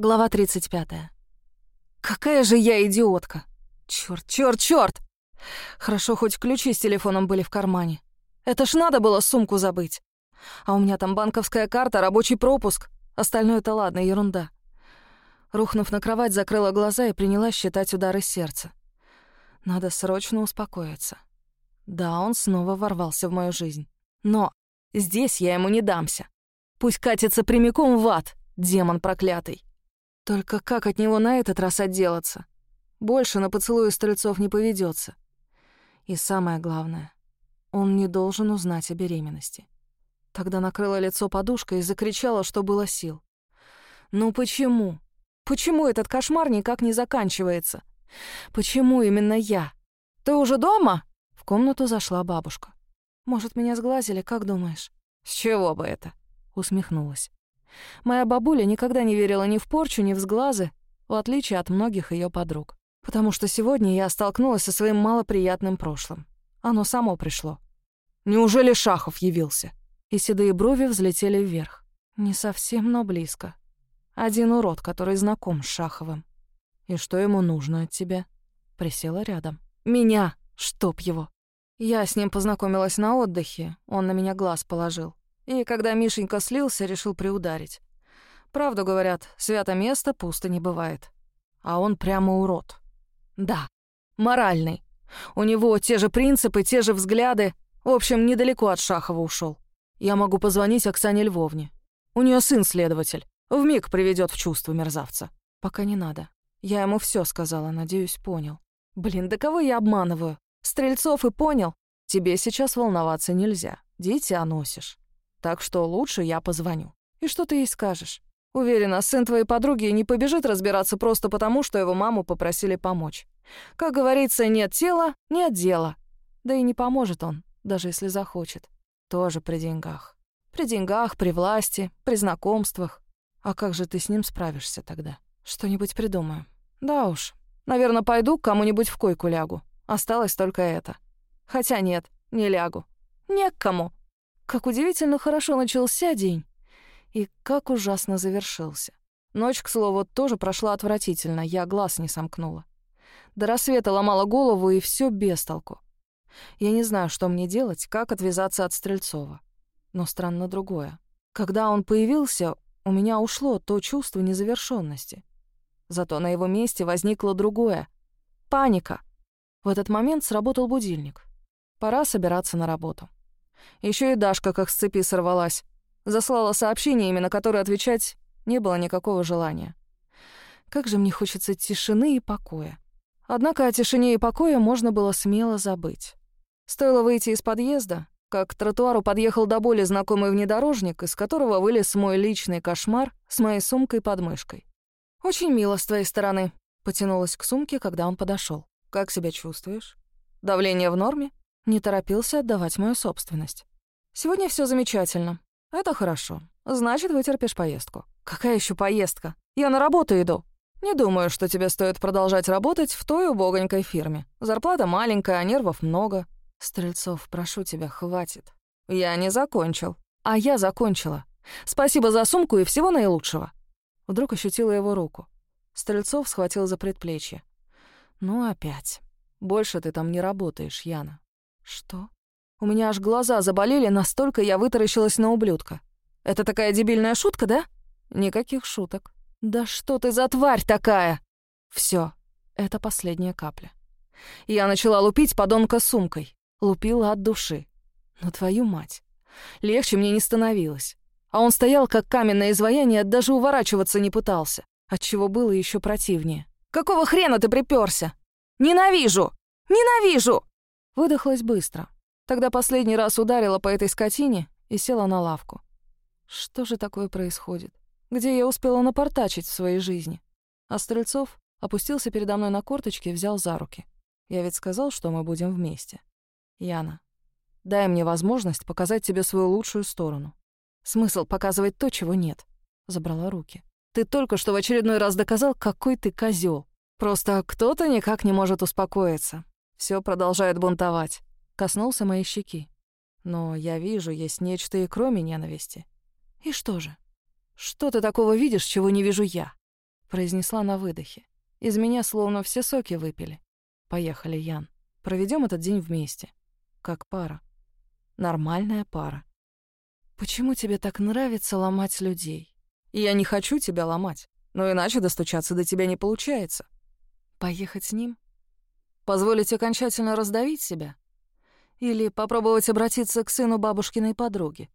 Глава 35. Какая же я идиотка! Чёрт, чёрт, чёрт! Хорошо, хоть ключи с телефоном были в кармане. Это ж надо было сумку забыть. А у меня там банковская карта, рабочий пропуск. Остальное-то ладно, ерунда. Рухнув на кровать, закрыла глаза и принялась считать удары сердца. Надо срочно успокоиться. Да, он снова ворвался в мою жизнь. Но здесь я ему не дамся. Пусть катится прямиком в ад, демон проклятый. Только как от него на этот раз отделаться? Больше на поцелуи стрельцов не поведется. И самое главное, он не должен узнать о беременности. Тогда накрыла лицо подушкой и закричала, что было сил. «Ну почему? Почему этот кошмар никак не заканчивается? Почему именно я? Ты уже дома?» В комнату зашла бабушка. «Может, меня сглазили, как думаешь?» «С чего бы это?» — усмехнулась. Моя бабуля никогда не верила ни в порчу, ни в сглазы, в отличие от многих ее подруг. Потому что сегодня я столкнулась со своим малоприятным прошлым. Оно само пришло. Неужели Шахов явился? И седые брови взлетели вверх. Не совсем, но близко. Один урод, который знаком с Шаховым. И что ему нужно от тебя? Присела рядом. Меня! Чтоб его! Я с ним познакомилась на отдыхе, он на меня глаз положил. И когда Мишенька слился, решил приударить. Правду говорят, свято место пусто не бывает. А он прямо урод. Да, моральный. У него те же принципы, те же взгляды. В общем, недалеко от Шахова ушел. Я могу позвонить Оксане Львовне. У нее сын следователь. Вмиг приведет в чувство мерзавца. Пока не надо. Я ему все сказала, надеюсь, понял. Блин, да кого я обманываю? Стрельцов и понял. Тебе сейчас волноваться нельзя. Дитя носишь. Так что лучше я позвоню. И что ты ей скажешь? Уверена, сын твоей подруги не побежит разбираться просто потому, что его маму попросили помочь. Как говорится, нет тела — нет дела. Да и не поможет он, даже если захочет. Тоже при деньгах. При деньгах, при власти, при знакомствах. А как же ты с ним справишься тогда? Что-нибудь придумаю. Да уж. Наверное, пойду к кому-нибудь в койку лягу. Осталось только это. Хотя нет, не лягу. Не к кому. Как удивительно хорошо начался день. И как ужасно завершился. Ночь, к слову, тоже прошла отвратительно, я глаз не сомкнула. До рассвета ломала голову, и все без толку. Я не знаю, что мне делать, как отвязаться от Стрельцова. Но странно другое. Когда он появился, у меня ушло то чувство незавершенности. Зато на его месте возникло другое — паника. В этот момент сработал будильник. Пора собираться на работу. Еще и Дашка как с цепи сорвалась. Заслала сообщение, на которое отвечать не было никакого желания. Как же мне хочется тишины и покоя. Однако о тишине и покое можно было смело забыть. Стоило выйти из подъезда, как к тротуару подъехал до боли знакомый внедорожник, из которого вылез мой личный кошмар с моей сумкой под мышкой. «Очень мило с твоей стороны», — потянулась к сумке, когда он подошел. «Как себя чувствуешь? Давление в норме?» Не торопился отдавать мою собственность. «Сегодня все замечательно. Это хорошо. Значит, вытерпишь поездку». «Какая еще поездка? Я на работу иду». «Не думаю, что тебе стоит продолжать работать в той убогонькой фирме. Зарплата маленькая, а нервов много». «Стрельцов, прошу тебя, хватит». «Я не закончил». «А я закончила. Спасибо за сумку и всего наилучшего». Вдруг ощутила его руку. Стрельцов схватил за предплечье. «Ну опять. Больше ты там не работаешь, Яна. Что? У меня аж глаза заболели, настолько я вытаращилась на ублюдка. Это такая дебильная шутка, да? Никаких шуток. Да что ты за тварь такая? Все, это последняя капля. Я начала лупить подонка сумкой. Лупила от души. Но твою мать. Легче мне не становилось. А он стоял, как каменное изваяние, даже уворачиваться не пытался. Отчего было еще противнее. «Какого хрена ты приперся? Ненавижу! Ненавижу!» Выдохлась быстро. Тогда последний раз ударила по этой скотине и села на лавку. Что же такое происходит? Где я успела напортачить в своей жизни? А Стрельцов опустился передо мной на корточки и взял за руки. Я ведь сказал, что мы будем вместе. Яна, дай мне возможность показать тебе свою лучшую сторону. Смысл показывать то, чего нет. Забрала руки. Ты только что в очередной раз доказал, какой ты козел. Просто кто-то никак не может успокоиться. Все продолжает бунтовать. Коснулся моей щеки. Но я вижу, есть нечто и кроме ненависти. И что же? Что ты такого видишь, чего не вижу я? произнесла на выдохе. Из меня словно все соки выпили. Поехали, Ян. Проведем этот день вместе. Как пара. Нормальная пара. Почему тебе так нравится ломать людей? Я не хочу тебя ломать, но иначе достучаться до тебя не получается. Поехать с ним? Позволить окончательно раздавить себя? Или попробовать обратиться к сыну бабушкиной подруги?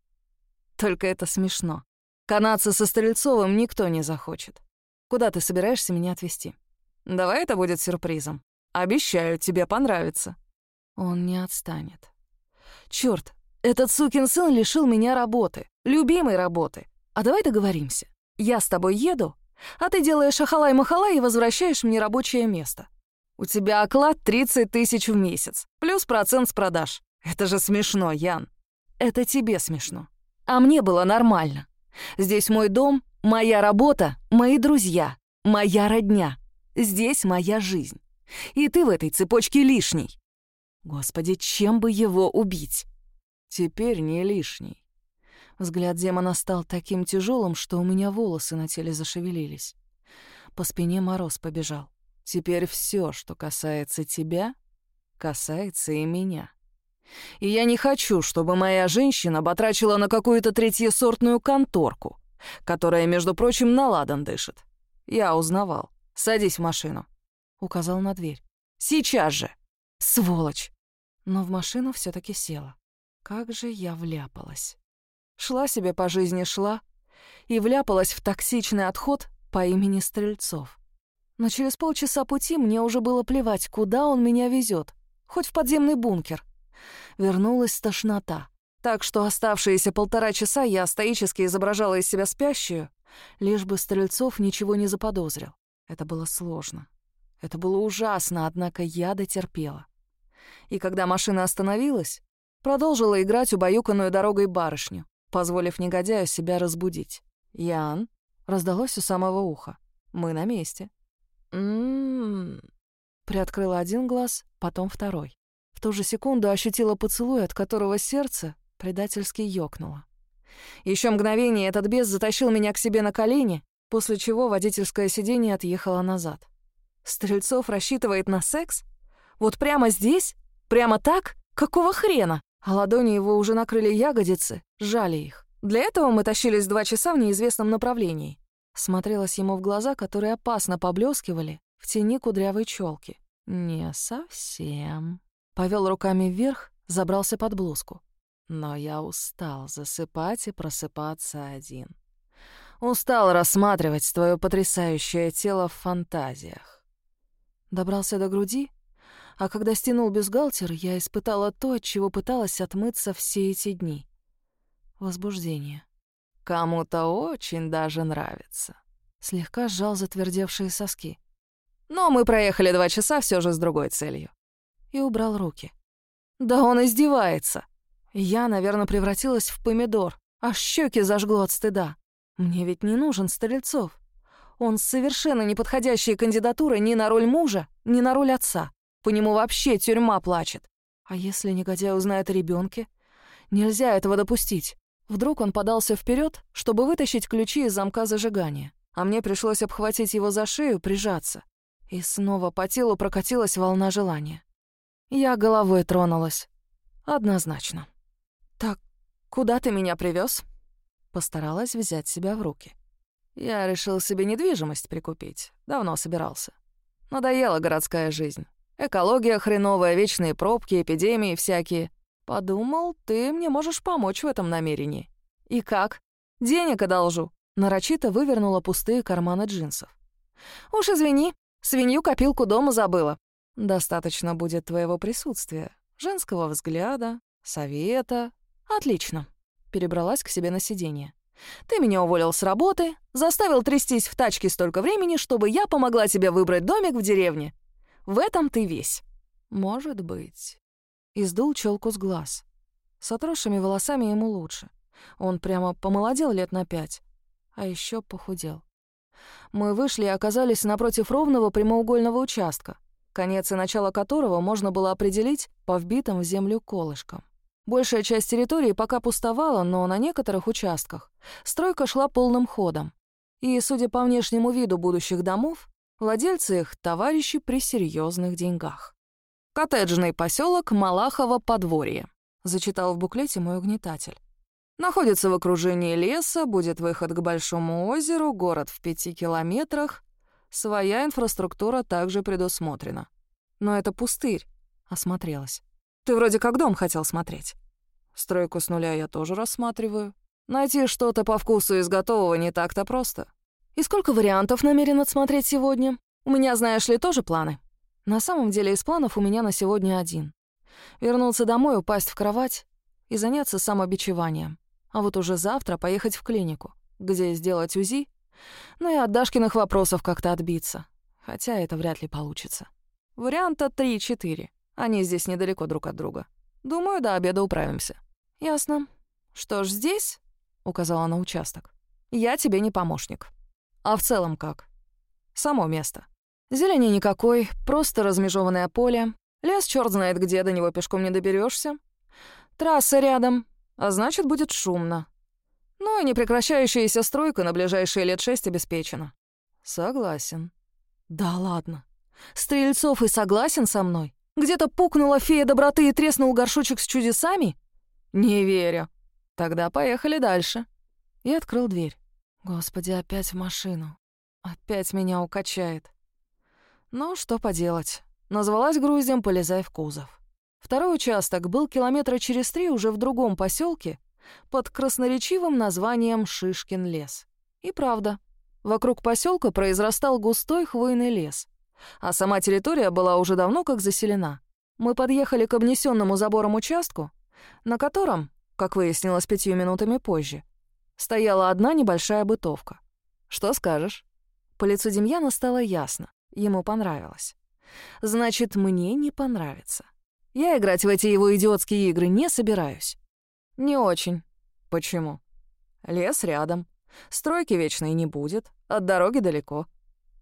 Только это смешно. Канаться со Стрельцовым никто не захочет. Куда ты собираешься меня отвезти? Давай это будет сюрпризом. Обещаю, тебе понравится. Он не отстанет. Чёрт, этот сукин сын лишил меня работы, любимой работы. А давай договоримся. Я с тобой еду, а ты делаешь ахалай-махалай и возвращаешь мне рабочее место. У тебя оклад 30 тысяч в месяц, плюс процент с продаж. Это же смешно, Ян. Это тебе смешно. А мне было нормально. Здесь мой дом, моя работа, мои друзья, моя родня. Здесь моя жизнь. И ты в этой цепочке лишний. Господи, чем бы его убить? Теперь не лишний. Взгляд демона стал таким тяжелым, что у меня волосы на теле зашевелились. По спине мороз побежал. Теперь все, что касается тебя, касается и меня. И я не хочу, чтобы моя женщина батрачила на какую-то третьесортную конторку, которая, между прочим, на ладан дышит. Я узнавал. Садись в машину. Указал на дверь. Сейчас же! Сволочь! Но в машину все таки села. Как же я вляпалась. Шла себе по жизни шла и вляпалась в токсичный отход по имени Стрельцов. Но через полчаса пути мне уже было плевать, куда он меня везет, хоть в подземный бункер. Вернулась тошнота. Так что оставшиеся полтора часа я стоически изображала из себя спящую, лишь бы Стрельцов ничего не заподозрил. Это было сложно. Это было ужасно, однако я дотерпела. И когда машина остановилась, продолжила играть убаюканную дорогой барышню, позволив негодяю себя разбудить. «Ян?» — раздалось у самого уха. «Мы на месте». Приоткрыла один глаз, потом второй. В ту же секунду ощутила поцелуй, от которого сердце предательски ёкнуло. Еще мгновение этот бес затащил меня к себе на колени, после чего водительское сиденье отъехало назад. Стрельцов рассчитывает на секс? Вот прямо здесь? Прямо так? Какого хрена? А ладони его уже накрыли ягодицы, сжали их. Для этого мы тащились два часа в неизвестном направлении. Смотрелась ему в глаза, которые опасно поблескивали в тени кудрявой челки. «Не совсем». Повел руками вверх, забрался под блузку. Но я устал засыпать и просыпаться один. Устал рассматривать твое потрясающее тело в фантазиях. Добрался до груди, а когда стянул бюстгальтер, я испытала то, от чего пыталась отмыться все эти дни. Возбуждение. Кому-то очень даже нравится. Слегка сжал затвердевшие соски. Но мы проехали два часа все же с другой целью. И убрал руки. Да он издевается. Я, наверное, превратилась в помидор, аж щеки зажгло от стыда. Мне ведь не нужен Стрельцов. Он совершенно неподходящая кандидатура ни на роль мужа, ни на роль отца. По нему вообще тюрьма плачет. А если негодяй узнает о ребенке? Нельзя этого допустить. Вдруг он подался вперед, чтобы вытащить ключи из замка зажигания, а мне пришлось обхватить его за шею, прижаться. И снова по телу прокатилась волна желания. Я головой тронулась. Однозначно. «Так, куда ты меня привез? Постаралась взять себя в руки. Я решил себе недвижимость прикупить. Давно собирался. Надоела городская жизнь. Экология хреновая, вечные пробки, эпидемии всякие. Подумал, ты мне можешь помочь в этом намерении. И как? Денег одолжу. Нарочито вывернула пустые карманы джинсов. Уж извини, свинью-копилку дома забыла. Достаточно будет твоего присутствия, женского взгляда, совета. Отлично. Перебралась к себе на сиденье. Ты меня уволил с работы, заставил трястись в тачке столько времени, чтобы я помогла тебе выбрать домик в деревне. В этом ты весь. Может быть. Издул челку с глаз. С отросшими волосами ему лучше. Он прямо помолодел лет на пять. А еще похудел. Мы вышли и оказались напротив ровного прямоугольного участка, конец и начало которого можно было определить по вбитым в землю колышкам. Большая часть территории пока пустовала, но на некоторых участках стройка шла полным ходом. И, судя по внешнему виду будущих домов, владельцы их — товарищи при серьезных деньгах. «Коттеджный поселок Малахово подворье», — зачитал в буклете мой угнетатель. «Находится в окружении леса, будет выход к Большому озеру, город в пяти километрах. Своя инфраструктура также предусмотрена. Но это пустырь», — осмотрелась. «Ты вроде как дом хотел смотреть». «Стройку с нуля я тоже рассматриваю. Найти что-то по вкусу из готового не так-то просто». «И сколько вариантов намерен отсмотреть сегодня? У меня, знаешь ли, тоже планы?» На самом деле из планов у меня на сегодня один. Вернуться домой, упасть в кровать и заняться самобичеванием. А вот уже завтра поехать в клинику, где сделать УЗИ, ну и от Дашкиных вопросов как-то отбиться. Хотя это вряд ли получится. Варианта 3-4. Они здесь недалеко друг от друга. Думаю, до обеда управимся. Ясно. Что ж, здесь, — указала на участок, — я тебе не помощник. А в целом как? Само место. Зелени никакой, просто размежеванное поле. Лес черт знает где, до него пешком не доберешься. Трасса рядом, а значит, будет шумно. Ну и непрекращающаяся стройка на ближайшие лет шесть обеспечена. Согласен. Да ладно. Стрельцов и согласен со мной? Где-то пукнула фея доброты и треснул горшочек с чудесами? Не верю. Тогда поехали дальше. И открыл дверь. Господи, опять в машину. Опять меня укачает. Но что поделать. Назвалась груздем «Полезай в кузов». Второй участок был километра через три уже в другом поселке под красноречивым названием Шишкин лес. И правда, вокруг поселка произрастал густой хвойный лес, а сама территория была уже давно как заселена. Мы подъехали к обнесенному забором участку, на котором, как выяснилось пятью минутами позже, стояла одна небольшая бытовка. Что скажешь? По лицу Демьяна стало ясно. Ему понравилось. Значит, мне не понравится. Я играть в эти его идиотские игры не собираюсь. Не очень. Почему? Лес рядом. Стройки вечной не будет, от дороги далеко.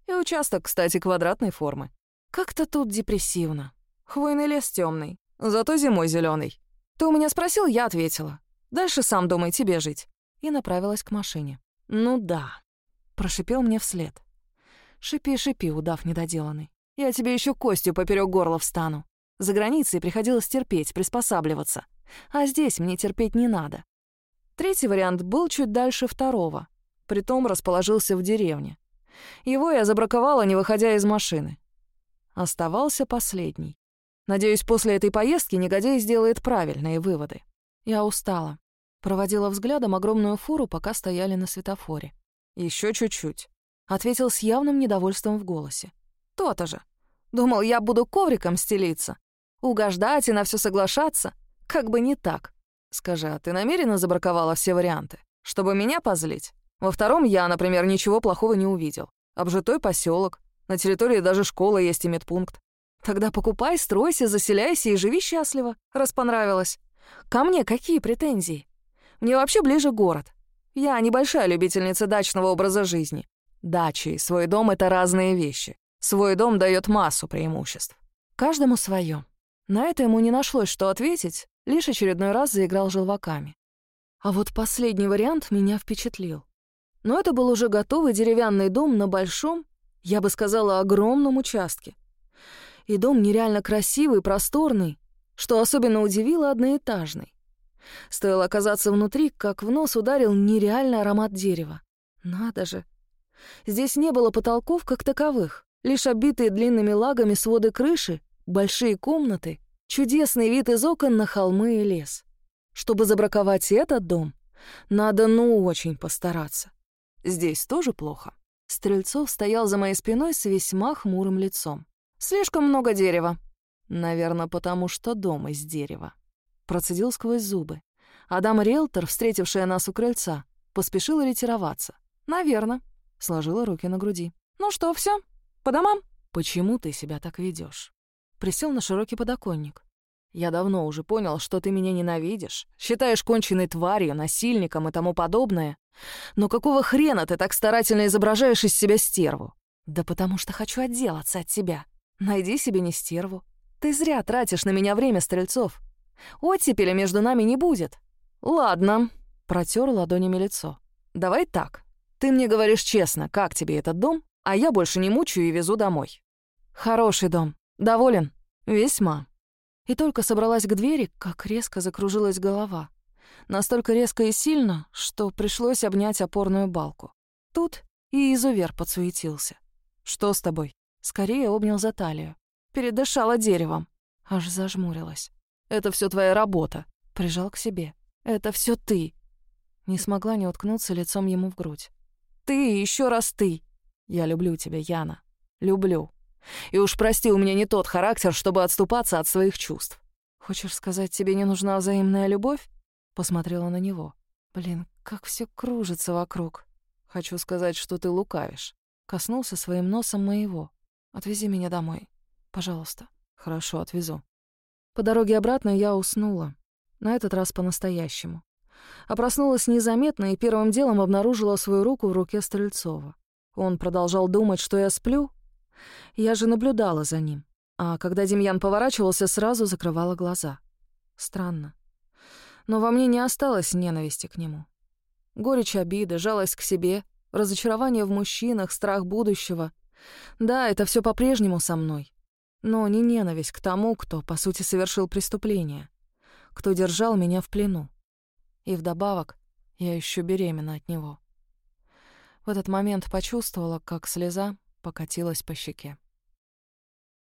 И участок, кстати, квадратной формы. Как-то тут депрессивно. Хвойный лес темный, зато зимой зеленый. Ты у меня спросил, я ответила. Дальше сам думай, тебе жить. И направилась к машине. Ну да. Прошипел мне вслед. Шипи, шипи, удав недоделанный. Я тебе еще костью поперек горла встану. За границей приходилось терпеть, приспосабливаться. А здесь мне терпеть не надо. Третий вариант был чуть дальше второго. Притом расположился в деревне. Его я забраковала, не выходя из машины. Оставался последний. Надеюсь, после этой поездки негодяй сделает правильные выводы. Я устала. Проводила взглядом огромную фуру, пока стояли на светофоре. Еще чуть-чуть ответил с явным недовольством в голосе. То-то же. Думал, я буду ковриком стелиться. Угождать и на все соглашаться. Как бы не так. Скажи, а ты намеренно забраковала все варианты? Чтобы меня позлить? Во втором я, например, ничего плохого не увидел. Обжитой поселок. На территории даже школа есть и медпункт. Тогда покупай, стройся, заселяйся и живи счастливо, раз понравилось. Ко мне какие претензии? Мне вообще ближе город. Я небольшая любительница дачного образа жизни. Дача и свой дом — это разные вещи. Свой дом дает массу преимуществ. Каждому свое. На это ему не нашлось, что ответить, лишь очередной раз заиграл желваками. А вот последний вариант меня впечатлил. Но это был уже готовый деревянный дом на большом, я бы сказала, огромном участке. И дом нереально красивый, просторный, что особенно удивило одноэтажный. Стоило оказаться внутри, как в нос ударил нереальный аромат дерева. Надо же, Здесь не было потолков как таковых, лишь обитые длинными лагами своды крыши, большие комнаты, чудесный вид из окон на холмы и лес. Чтобы забраковать этот дом, надо ну очень постараться. Здесь тоже плохо. Стрельцов стоял за моей спиной с весьма хмурым лицом. «Слишком много дерева». «Наверное, потому что дом из дерева». Процедил сквозь зубы. Адам Риэлтор, встретившая нас у крыльца, поспешила ретироваться. «Наверное» сложила руки на груди. «Ну что, все? По домам?» «Почему ты себя так ведешь? Присел на широкий подоконник. «Я давно уже понял, что ты меня ненавидишь, считаешь конченной тварью, насильником и тому подобное. Но какого хрена ты так старательно изображаешь из себя стерву?» «Да потому что хочу отделаться от тебя. Найди себе не стерву. Ты зря тратишь на меня время, Стрельцов. Оттепели между нами не будет». «Ладно», — протер ладонями лицо. «Давай так. Ты мне говоришь честно, как тебе этот дом, а я больше не мучаю и везу домой. Хороший дом. Доволен? Весьма. И только собралась к двери, как резко закружилась голова. Настолько резко и сильно, что пришлось обнять опорную балку. Тут и изувер подсуетился. «Что с тобой?» Скорее обнял за талию. Передышала деревом. Аж зажмурилась. «Это все твоя работа», — прижал к себе. «Это все ты». Не смогла не уткнуться лицом ему в грудь. «Ты, еще раз ты!» «Я люблю тебя, Яна. Люблю. И уж прости, у меня не тот характер, чтобы отступаться от своих чувств. Хочешь сказать, тебе не нужна взаимная любовь?» Посмотрела на него. «Блин, как все кружится вокруг. Хочу сказать, что ты лукавишь». Коснулся своим носом моего. «Отвези меня домой. Пожалуйста». «Хорошо, отвезу». По дороге обратно я уснула. На этот раз по-настоящему. А проснулась незаметно и первым делом обнаружила свою руку в руке Стрельцова. Он продолжал думать, что я сплю. Я же наблюдала за ним. А когда Демьян поворачивался, сразу закрывала глаза. Странно. Но во мне не осталось ненависти к нему. Горечь обиды, жалость к себе, разочарование в мужчинах, страх будущего. Да, это все по-прежнему со мной. Но не ненависть к тому, кто, по сути, совершил преступление, кто держал меня в плену. И вдобавок я еще беременна от него. В этот момент почувствовала, как слеза покатилась по щеке.